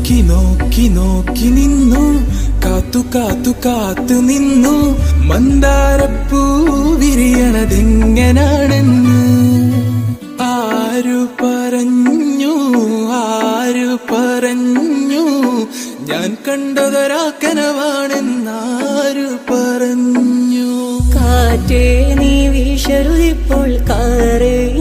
നോക്കി നോക്കി നോക്കി നിന്നു. കാത്തു കാത്തു കാത്തു നിന്നു. മന്ദാരപ്പൂ വിരിയണതെങ്ങനാണെന്ന്. ആരു പറഞ്ഞു ആരു പറഞ്ഞു. ഞാൻ കണ്ടതരാക്കനവാണെന്നാരു പറഞ്ഞു. കാറ്റേ നീ വീശരുതിപ്പോൾ കാറേ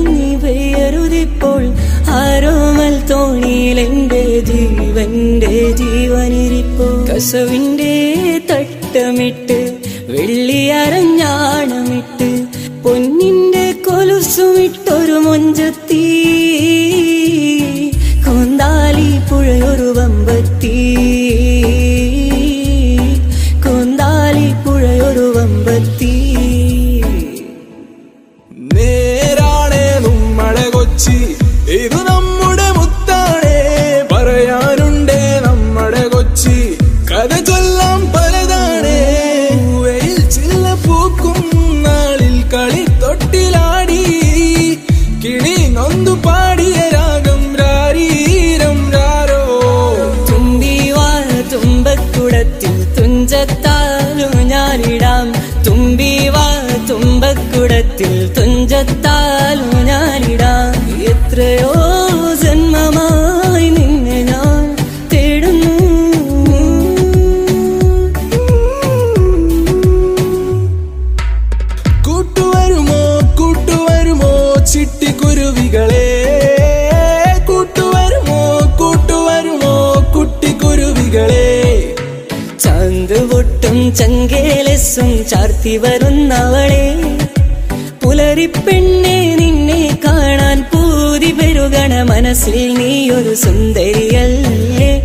എന്റെ ജീവന്റെ ജീവനിരിപ്പോ? കസവിന്റെ തട്ടമിട്ട് വെള്ളി അരഞ്ഞാണമിട്ട് പൊന്നിന്റെ കൊലുസുമിട്ടൊരു മൊഞ്ചത്തി. കൊന്താലി പുഴയൊരു വമ്പത്തി. തുമ്പക്കുടത്തിൽ തുഞ്ചത്താലു ഞാനിടാം. തുമ്പിവാ തുമ്പക്കുടത്തിൽ തുഞ്ചത്താലു ഞാനിടാം. എത്രയോ ചിട്ടിക്കുരുവികളെ? ചാന്ത് പൊട്ടും ചങ്കേലസും ചാർത്തി വരുന്നവളെ പുലരിപ്പെണ്ണെ നിന്നെ കാണാൻ പൂതി പെരുകണ മനസ്സിൽ നീ ഒരു സുന്ദരിയല്ലേ.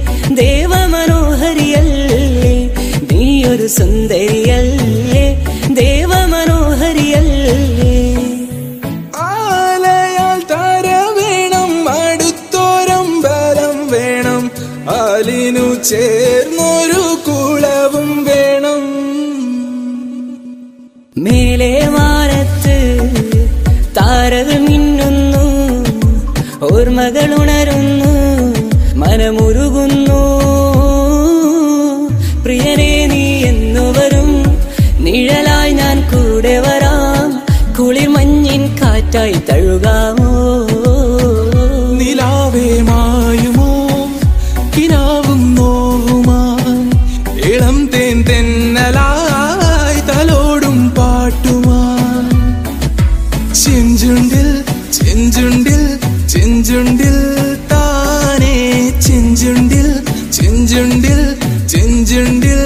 നീ ഒരു സുന്ദരിയല്ലേ. ദേവമനോഹരിയല്ലേ. ആലയാൽ താര വേണം അടുത്തോരമ്പലം വേണം. ആലിനു ചേർന്നൊരു താരകൾ മിന്നുന്നു. ഓർമ്മകൾ ഉണരുന്നു. മനമുരുകുന്നു പ്രിയനെ നീ എന്നു വരും. നിഴലായി ഞാൻ കൂടെ വരാം. കുളിമഞ്ഞിൻ കാറ്റായി തഴുകാമോ? നിലാവേ ചിഞ്ചുണ്ടിൽ ചിഞ്ചുണ്ടിൽ താനേ ചിഞ്ചുണ്ടിൽ ചിഞ്ചുണ്ടിൽ ചിഞ്ചുണ്ടിൽ